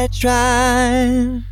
I do